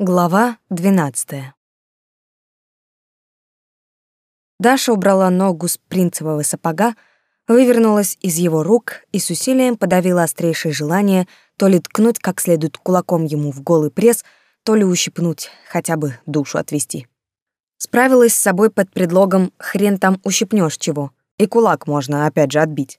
Глава 12. Даша убрала ногу с принцевого сапога, вывернулась из его рук и с усилием подавила острейшее желание то ли ткнуть как следует кулаком ему в голый пресс, то ли ущипнуть, хотя бы душу отвести. Справилась с собой под предлогом «хрен там ущипнешь чего», и кулак можно опять же отбить.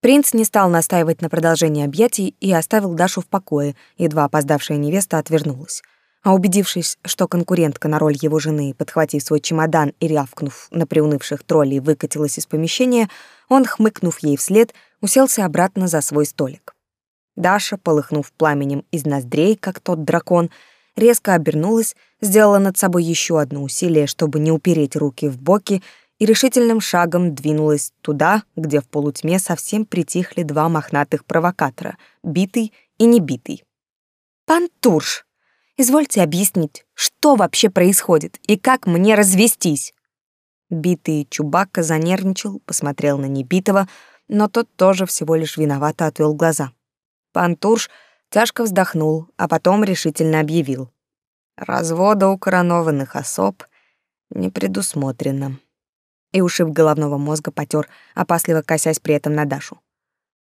Принц не стал настаивать на продолжении объятий и оставил Дашу в покое, едва опоздавшая невеста отвернулась а убедившись, что конкурентка на роль его жены, подхватив свой чемодан и рявкнув на приунывших троллей, выкатилась из помещения, он, хмыкнув ей вслед, уселся обратно за свой столик. Даша, полыхнув пламенем из ноздрей, как тот дракон, резко обернулась, сделала над собой еще одно усилие, чтобы не упереть руки в боки, и решительным шагом двинулась туда, где в полутьме совсем притихли два мохнатых провокатора, битый и небитый. «Пантурш!» Извольте объяснить, что вообще происходит и как мне развестись?» Битый Чубакка занервничал, посмотрел на небитого, но тот тоже всего лишь виновато отвел глаза. Пантурш тяжко вздохнул, а потом решительно объявил. «Развода у коронованных особ не предусмотрено». И ушиб головного мозга потер, опасливо косясь при этом на Дашу.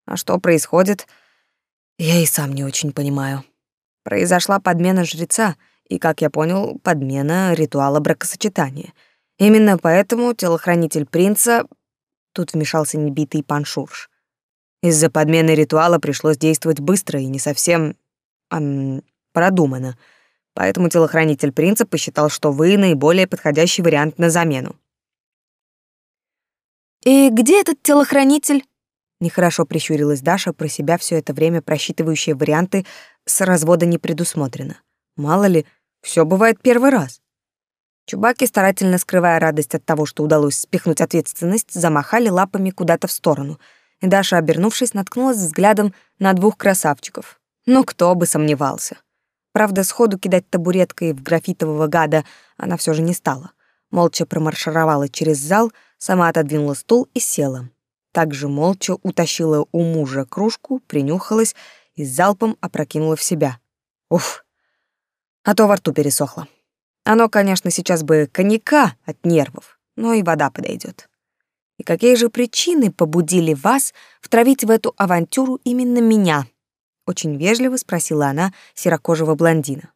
«А что происходит, я и сам не очень понимаю». Произошла подмена жреца и, как я понял, подмена ритуала бракосочетания. Именно поэтому телохранитель принца... Тут вмешался небитый пан Шурш. Из-за подмены ритуала пришлось действовать быстро и не совсем... Эм, продуманно. Поэтому телохранитель принца посчитал, что вы наиболее подходящий вариант на замену. «И где этот телохранитель?» Нехорошо прищурилась Даша, про себя все это время просчитывающая варианты с развода не предусмотрено. Мало ли, все бывает первый раз. Чубаки, старательно скрывая радость от того, что удалось спихнуть ответственность, замахали лапами куда-то в сторону, и Даша, обернувшись, наткнулась взглядом на двух красавчиков. Ну, кто бы сомневался. Правда, сходу кидать табуреткой в графитового гада она все же не стала. Молча промаршировала через зал, сама отодвинула стул и села также молча утащила у мужа кружку, принюхалась и залпом опрокинула в себя. Уф, а то во рту пересохло. Оно, конечно, сейчас бы коньяка от нервов, но и вода подойдет. И какие же причины побудили вас втравить в эту авантюру именно меня? Очень вежливо спросила она серокожего блондина.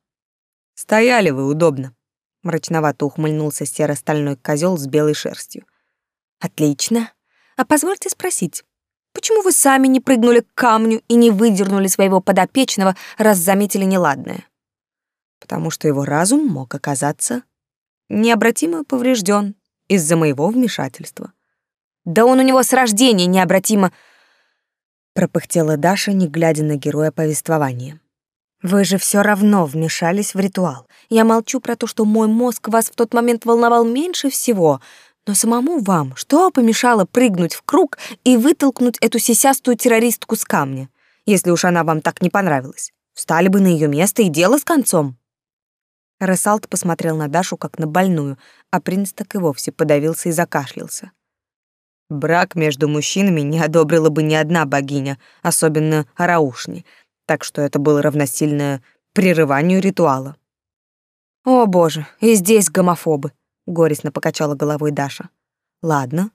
Стояли вы удобно. Мрачновато ухмыльнулся серо-стальной козел с белой шерстью. Отлично. А позвольте спросить, почему вы сами не прыгнули к камню и не выдернули своего подопечного, раз заметили неладное? Потому что его разум мог оказаться необратимо поврежден из-за моего вмешательства. Да он у него с рождения необратимо пропыхтела Даша, не глядя на героя повествования. Вы же все равно вмешались в ритуал. Я молчу про то, что мой мозг вас в тот момент волновал меньше всего, но самому вам что помешало прыгнуть в круг и вытолкнуть эту сисястую террористку с камня, если уж она вам так не понравилась? Встали бы на ее место и дело с концом. Рассалт посмотрел на Дашу как на больную, а принц так и вовсе подавился и закашлялся. Брак между мужчинами не одобрила бы ни одна богиня, особенно Араушни, так что это было равносильно прерыванию ритуала. О боже, и здесь гомофобы горестно покачала головой Даша. Ладно.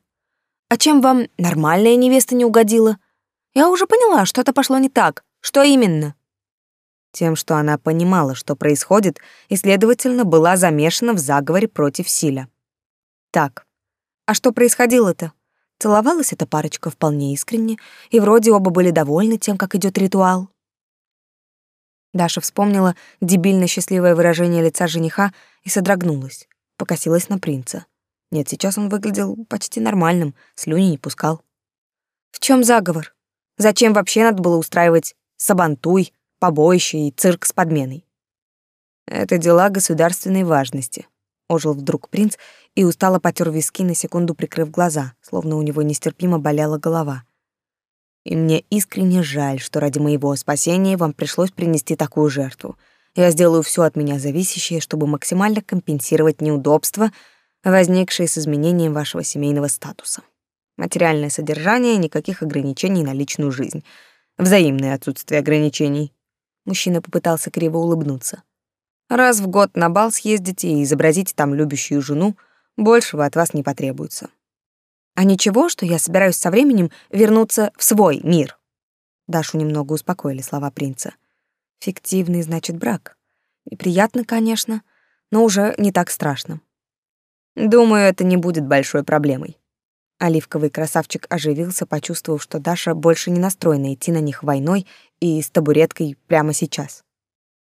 А чем вам нормальная невеста не угодила? Я уже поняла, что-то пошло не так. Что именно? Тем, что она понимала, что происходит, и, следовательно, была замешана в заговоре против Силя. Так, а что происходило-то? Целовалась эта парочка вполне искренне, и вроде оба были довольны тем, как идет ритуал. Даша вспомнила дебильно счастливое выражение лица жениха и содрогнулась покосилась на принца. Нет, сейчас он выглядел почти нормальным, слюни не пускал. В чем заговор? Зачем вообще надо было устраивать сабантуй, побоище и цирк с подменой? Это дела государственной важности. Ожил вдруг принц и устало потер виски, на секунду прикрыв глаза, словно у него нестерпимо болела голова. И мне искренне жаль, что ради моего спасения вам пришлось принести такую жертву — я сделаю все от меня зависящее, чтобы максимально компенсировать неудобства, возникшие с изменением вашего семейного статуса. Материальное содержание, никаких ограничений на личную жизнь. Взаимное отсутствие ограничений. Мужчина попытался криво улыбнуться. Раз в год на бал съездите и изобразите там любящую жену, большего от вас не потребуется. А ничего, что я собираюсь со временем вернуться в свой мир. Дашу немного успокоили слова принца. Фиктивный, значит, брак. Неприятно, конечно, но уже не так страшно. Думаю, это не будет большой проблемой. Оливковый красавчик оживился, почувствовав, что Даша больше не настроена идти на них войной и с табуреткой прямо сейчас.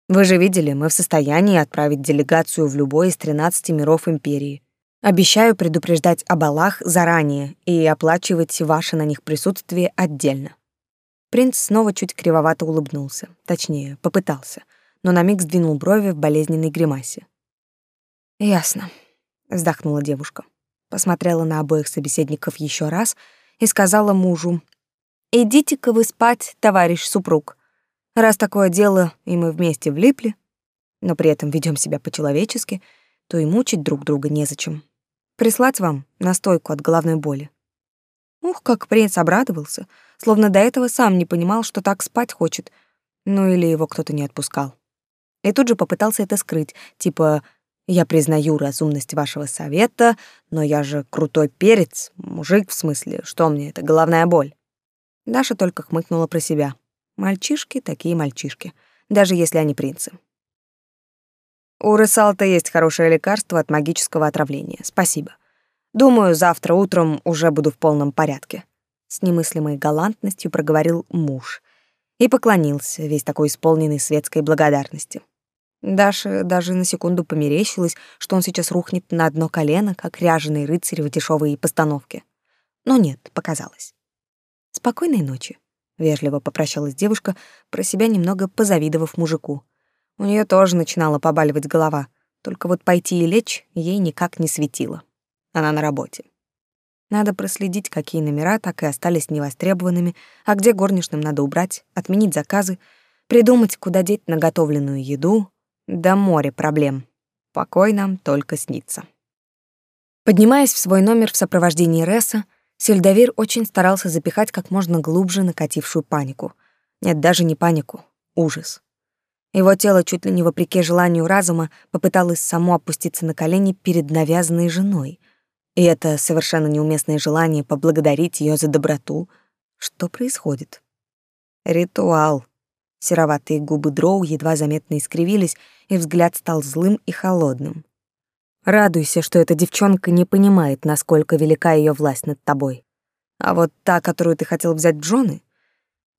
Вы же видели, мы в состоянии отправить делегацию в любой из 13 миров империи. Обещаю предупреждать о балах заранее и оплачивать ваше на них присутствие отдельно. Принц снова чуть кривовато улыбнулся, точнее, попытался, но на миг сдвинул брови в болезненной гримасе. Ясно, вздохнула девушка. Посмотрела на обоих собеседников еще раз и сказала мужу: "Идите-ка вы спать, товарищ супруг. Раз такое дело, и мы вместе влипли, но при этом ведем себя по-человечески, то и мучить друг друга незачем. Прислать вам настойку от головной боли. Ух, как принц обрадовался, словно до этого сам не понимал, что так спать хочет, ну или его кто-то не отпускал. И тут же попытался это скрыть, типа «Я признаю разумность вашего совета, но я же крутой перец, мужик в смысле, что мне это, головная боль?» Даша только хмыкнула про себя. Мальчишки такие мальчишки, даже если они принцы. У Рысалта есть хорошее лекарство от магического отравления. Спасибо. Думаю, завтра утром уже буду в полном порядке. С немыслимой галантностью проговорил муж и поклонился, весь такой исполненный светской благодарности. Даша даже на секунду померещилась, что он сейчас рухнет на одно колено, как ряженый рыцарь в дешевой постановке. Но нет, показалось. Спокойной ночи вежливо попрощалась девушка, про себя немного позавидовав мужику. У нее тоже начинала побаливать голова, только вот пойти и лечь ей никак не светило. Она на работе. Надо проследить, какие номера так и остались невостребованными, а где горничным надо убрать, отменить заказы, придумать, куда деть наготовленную еду. До моря проблем. Покой нам только снится. Поднимаясь в свой номер в сопровождении Ресса, Сельдовир очень старался запихать как можно глубже накатившую панику. Нет, даже не панику, ужас. Его тело чуть ли не вопреки желанию разума попыталось само опуститься на колени перед навязанной женой. И это совершенно неуместное желание поблагодарить ее за доброту. Что происходит? Ритуал. Сероватые губы Дроу едва заметно искривились, и взгляд стал злым и холодным. Радуйся, что эта девчонка не понимает, насколько велика ее власть над тобой. А вот та, которую ты хотел взять в жены,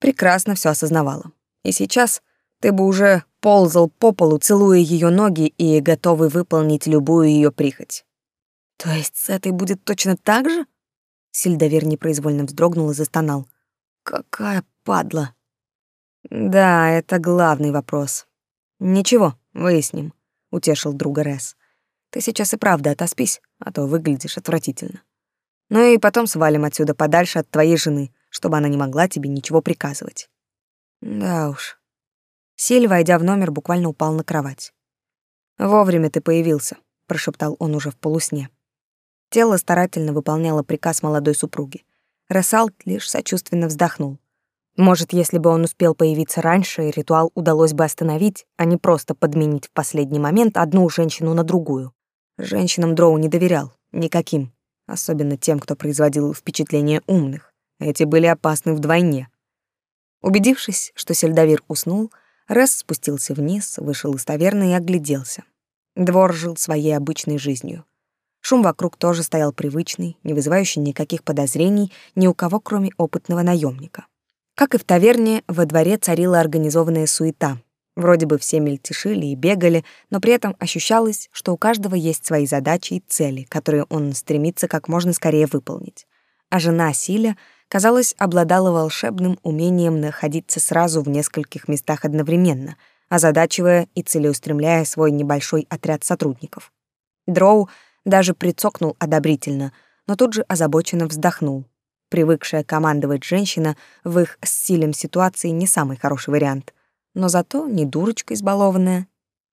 прекрасно все осознавала. И сейчас ты бы уже ползал по полу, целуя ее ноги и готовый выполнить любую ее прихоть. То есть с этой будет точно так же? Сильдовер непроизвольно вздрогнул и застонал. Какая падла. Да, это главный вопрос. Ничего, выясним, утешил друга Рес. Ты сейчас и правда отоспись, а то выглядишь отвратительно. Ну и потом свалим отсюда подальше от твоей жены, чтобы она не могла тебе ничего приказывать. Да уж. Силь, войдя в номер, буквально упал на кровать. Вовремя ты появился, прошептал он уже в полусне. Тело старательно выполняло приказ молодой супруги. Рассалт лишь сочувственно вздохнул. Может, если бы он успел появиться раньше, ритуал удалось бы остановить, а не просто подменить в последний момент одну женщину на другую. Женщинам Дроу не доверял, никаким, особенно тем, кто производил впечатление умных. Эти были опасны вдвойне. Убедившись, что сельдовир уснул, Рес спустился вниз, вышел из таверны и огляделся. Двор жил своей обычной жизнью. Шум вокруг тоже стоял привычный, не вызывающий никаких подозрений ни у кого, кроме опытного наемника. Как и в таверне, во дворе царила организованная суета — Вроде бы все мельтешили и бегали, но при этом ощущалось, что у каждого есть свои задачи и цели, которые он стремится как можно скорее выполнить. А жена Силя, казалось, обладала волшебным умением находиться сразу в нескольких местах одновременно, озадачивая и целеустремляя свой небольшой отряд сотрудников. Дроу даже прицокнул одобрительно, но тут же озабоченно вздохнул. Привыкшая командовать женщина в их с Силем ситуации не самый хороший вариант — но зато не дурочка избалованная,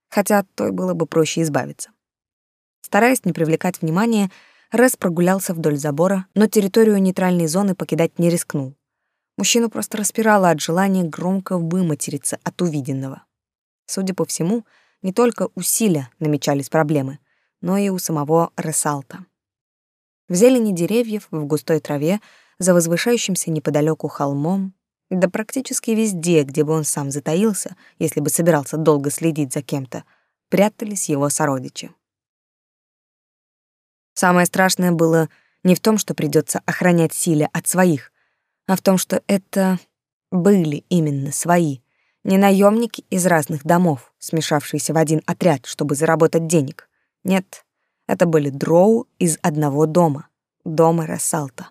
хотя от той было бы проще избавиться. Стараясь не привлекать внимания, Рэс прогулялся вдоль забора, но территорию нейтральной зоны покидать не рискнул. Мужчину просто распирало от желания громко выматериться от увиденного. Судя по всему, не только у Силя намечались проблемы, но и у самого Ресалта. В зелени деревьев, в густой траве, за возвышающимся неподалеку холмом, да практически везде, где бы он сам затаился, если бы собирался долго следить за кем-то, прятались его сородичи. Самое страшное было не в том, что придется охранять Силе от своих, а в том, что это были именно свои, не наемники из разных домов, смешавшиеся в один отряд, чтобы заработать денег. Нет, это были дроу из одного дома, дома Рассалта.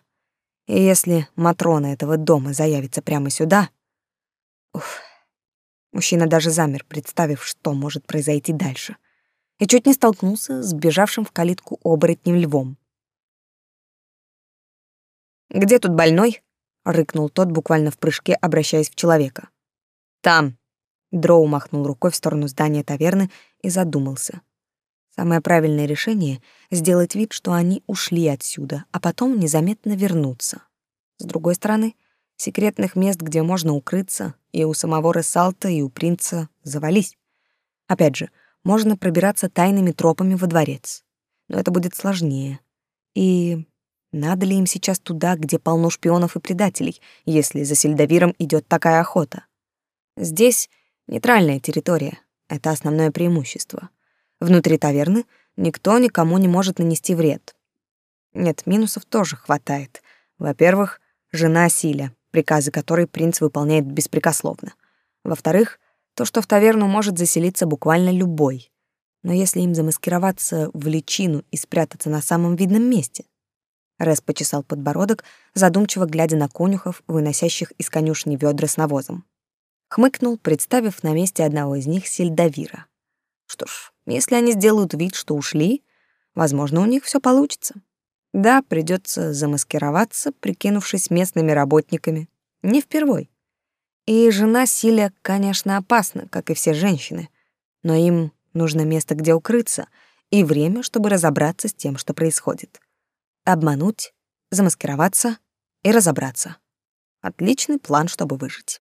И если Матрона этого дома заявится прямо сюда... Уф, мужчина даже замер, представив, что может произойти дальше. И чуть не столкнулся с бежавшим в калитку оборотнем львом. «Где тут больной?» — рыкнул тот, буквально в прыжке, обращаясь в человека. «Там!» — Дроу махнул рукой в сторону здания таверны и задумался. Самое правильное решение — сделать вид, что они ушли отсюда, а потом незаметно вернуться. С другой стороны, секретных мест, где можно укрыться, и у самого Рессалта, и у принца завались. Опять же, можно пробираться тайными тропами во дворец. Но это будет сложнее. И надо ли им сейчас туда, где полно шпионов и предателей, если за Сельдовиром идет такая охота? Здесь нейтральная территория. Это основное преимущество. Внутри таверны никто никому не может нанести вред. Нет, минусов тоже хватает. Во-первых, жена Силя, приказы которой принц выполняет беспрекословно. Во-вторых, то, что в таверну может заселиться буквально любой. Но если им замаскироваться в личину и спрятаться на самом видном месте — Рес почесал подбородок, задумчиво глядя на конюхов, выносящих из конюшни ведра с навозом. Хмыкнул, представив на месте одного из них сельдовира. Что ж, если они сделают вид, что ушли, возможно, у них все получится. Да, придется замаскироваться, прикинувшись местными работниками. Не впервой. И жена Силя, конечно, опасна, как и все женщины, но им нужно место, где укрыться, и время, чтобы разобраться с тем, что происходит обмануть, замаскироваться и разобраться. Отличный план, чтобы выжить.